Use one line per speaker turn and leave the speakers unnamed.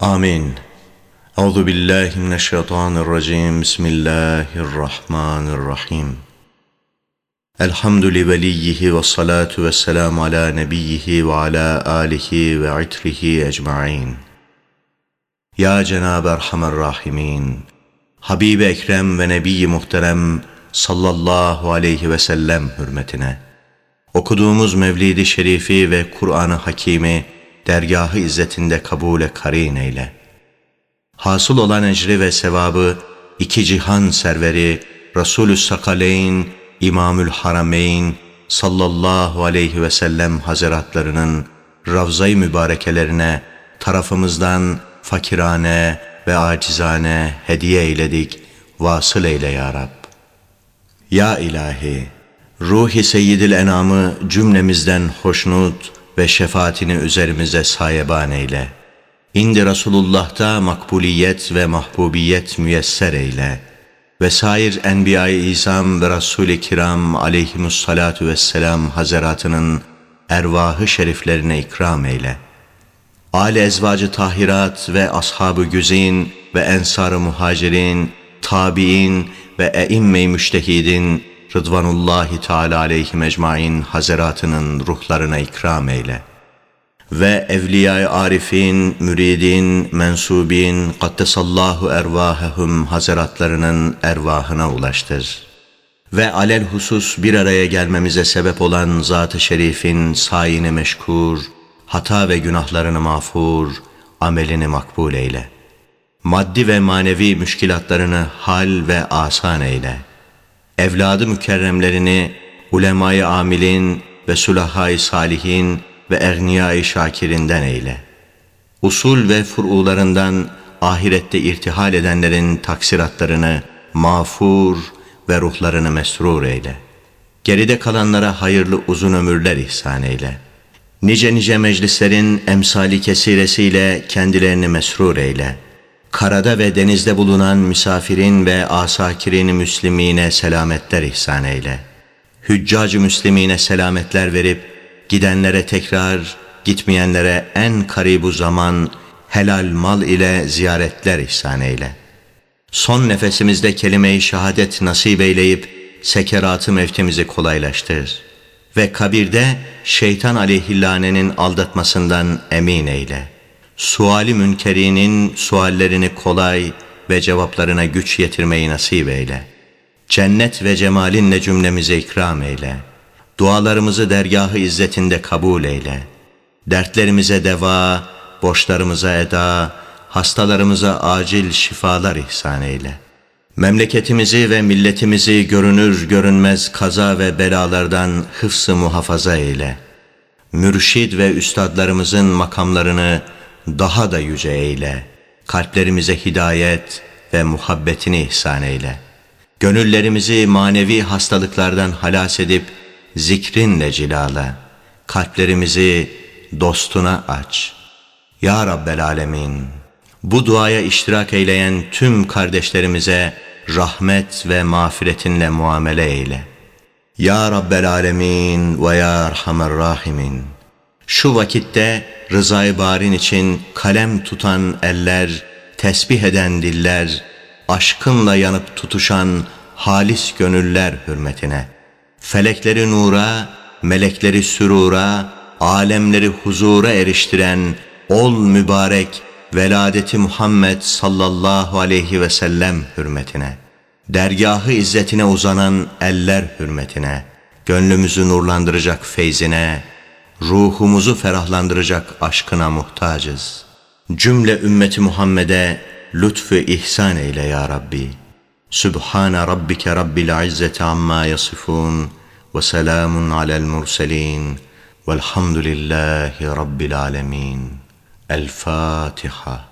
Amin. Euzu billahi mineşşeytanirracim. Bismillahirrahmanirrahim. Elhamdüli veliyhi ve salatu ve selamu ala nebiyhi ve ala alihi ve itrihi ecmain. Ya Cenab-ı Erhamer Rahimin, Habib-i Ekrem ve Nebi-i Muhterem sallallahu aleyhi ve sellem hürmetine, okuduğumuz Mevlid-i Şerifi ve Kur'an-ı Hakimi, dergahı izzetinde kabule karin eyle. Hasıl olan ecri ve sevabı iki cihan serveri Resulü Sakaleyn, İmamül Harameyn sallallahu aleyhi ve sellem hazaratlarının ravzayı mübarekelerine tarafımızdan fakirane ve acizane hediye eyledik, vasıl eyle ya Rab. Ya ilahi, ruhi seyyidil enamı cümlemizden hoşnut ve şefaatini üzerimize sayeban eyle. İndi Resulullah'ta makbuliyet ve mahbubiyet müyesser eyle. Ve sair Enbiya-i İzam ve Resul-i Kiram aleyhimussalatu vesselam hazaratının ervahı şeriflerine ikram eyle. Âle ezvacı tahirat ve ashab-ı güzin ve ensar-ı muhacirin, tabi'in ve eimme-i müştehidin Rıdvanullahi Teala aleyhim ecmain hazaratının ruhlarına ikram eyle. Ve evliya-i arifin, müridin, mensubin, kaddesallahu ervahehum hazaratlarının ervahına ulaştır. Ve alel husus bir araya gelmemize sebep olan Zat-ı Şerif'in sayini meşkur, hata ve günahlarını mağfur, amelini makbul eyle. Maddi ve manevi müşkilatlarını hal ve asan eyle.'' Evladı mükerremlerini ulemayı amilin ve sulahayı salihin ve egniyayı şakirinden eyle. Usul ve furularından ahirette irtihal edenlerin taksiratlarını mağfur ve ruhlarını mesrur eyle. Geride kalanlara hayırlı uzun ömürler ihsan eyle. Nice nice meclislerin emsali kesiresiyle kendilerini mesrur eyle.'' Karada ve denizde bulunan misafirin ve asakirin müslimine selametler ihsan eyle. Hüccacı müslimine selametler verip, gidenlere tekrar, gitmeyenlere en karibu zaman helal mal ile ziyaretler ihsan eyle. Son nefesimizde kelime-i şehadet nasip eyleyip, sekeratı mevtimizi kolaylaştır. Ve kabirde şeytan aleyhillanenin aldatmasından emin eyle.'' Suali münkerinin suallerini kolay ve cevaplarına güç yetirmeyi nasip eyle. Cennet ve cemalinle cümlemize ikram eyle. Dualarımızı dergahı izzetinde kabul eyle. Dertlerimize deva, borçlarımıza eda, hastalarımıza acil şifalar ihsan eyle. Memleketimizi ve milletimizi görünür görünmez kaza ve belalardan hıfsı muhafaza eyle. Mürşid ve üstadlarımızın makamlarını, daha da yüce eyle. Kalplerimize hidayet ve muhabbetini ihsan eyle. Gönüllerimizi manevi hastalıklardan halas edip zikrinle cilala. Kalplerimizi dostuna aç. Ya Rabbel Alemin, bu duaya iştirak eyleyen tüm kardeşlerimize rahmet ve mağfiretinle muamele eyle. Ya Rabbel Alemin ve Ya Erhamer Rahimin, şu vakitte rızayı barin için kalem tutan eller, tesbih eden diller, aşkınla yanıp tutuşan halis gönüller hürmetine, felekleri nura, melekleri sürura, alemleri huzura eriştiren ol mübarek veladeti Muhammed sallallahu aleyhi ve sellem hürmetine, dergahı izzetine uzanan eller hürmetine, gönlümüzü nurlandıracak feyzine, ruhumuzu ferahlandıracak aşkına muhtacız. Cümle ümmeti Muhammed'e lütfü ihsan eyle ya Rabbi. Sübhane rabbike rabbil izzeti amma yasifun ve selamun alel murselin velhamdülillahi rabbil alemin. El Fatiha.